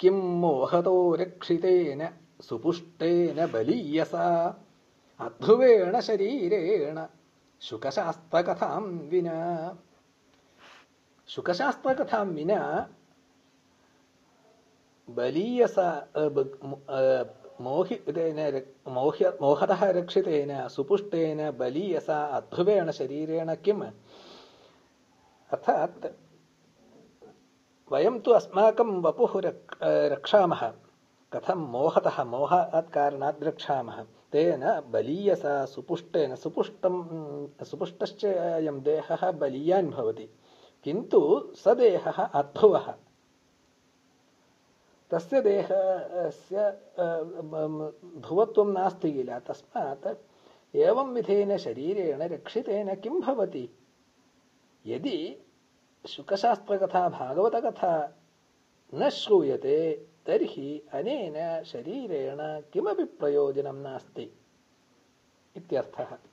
Kim മോഹതോ രക്ഷിതേന സുപുഷ്ടേന ബലീയസ അധ്രുവേണ ശരീരേണ ശുകശാസ്ത്രകഥാം വിന ശുകശാസ്ത്രകഥാം വിന ബലീയസ മോഹിതേന മോഹ്യ മോഹതഃ രക്ഷിതേന സുപുഷ്ടേന ബലീയസ അധ്രുവേണ ശരീരേണ Kim അർത്ഥാത് ವಯಂ ತು ಅಸ್ಮಾಕಂ ವಪು ರಕ್ ಕಥಂ ಮೋಹತಃ ಮೋಹ कारणात् ರಕ್ಷಾಮಃ ತೇನ ಬಲೀಯಸ ಸುಪುಷ್ಟೇನ ಸುಪುಷ್ಟಂ ಸುಪುಷ್ಟಶ್ಚ ಅಯಂ ದೇಹಃ ಬಲೀಯಾನ್ ಭವತಿ ಕಿಂತು ಸ ತಸ್ಯ ನಾಸ್ತಿ ಸುಖಶಾಸ್ತ್ರ ಕಥಾ ಭಾಗವತ ಕಥಾ ನ ಶೂಯತೆ ತರ್ಹಿ ಅನೇನ ಶರೀರೇಣ ಕಮಿ ಪ್ರಯೋಜನ ನಾಸ್ತಿ ಇತ್ಯರ್ಥ